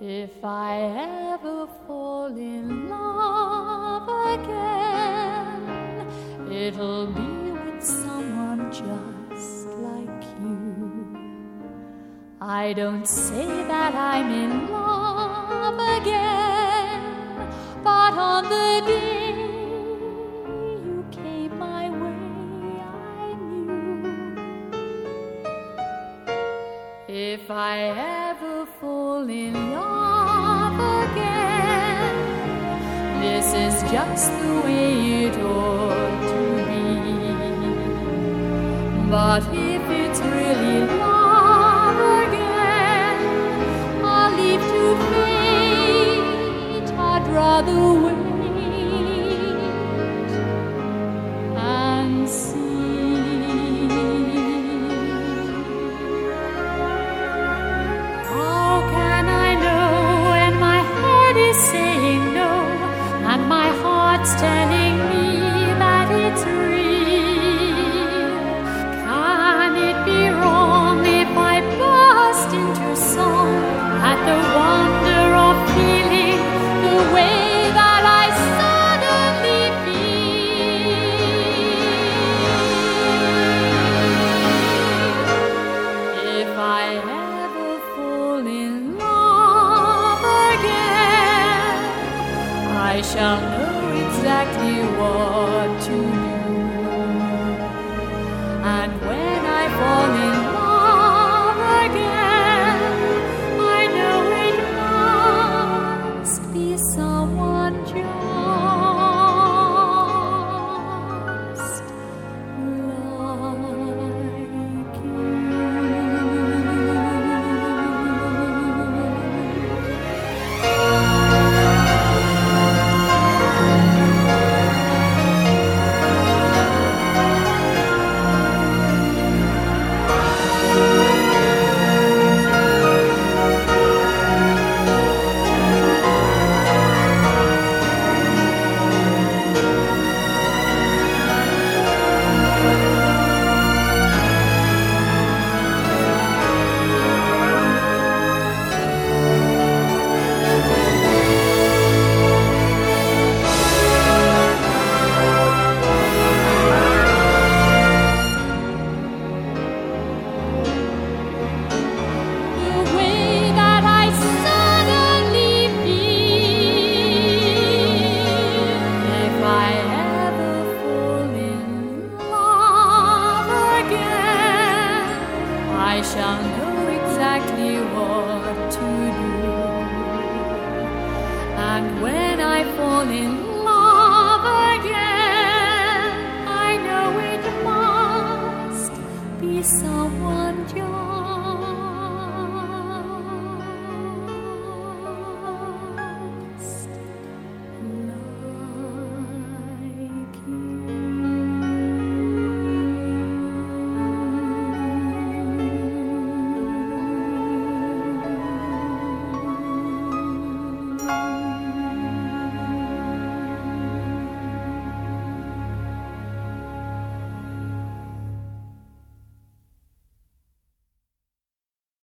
If I ever fall in love again, it'll be with someone just like you. I don't say that I'm in love again, but on the day you came my way, I knew. If I ever fall in this is just the way it ought to be. But if it's really shall know exactly what And when I fall in love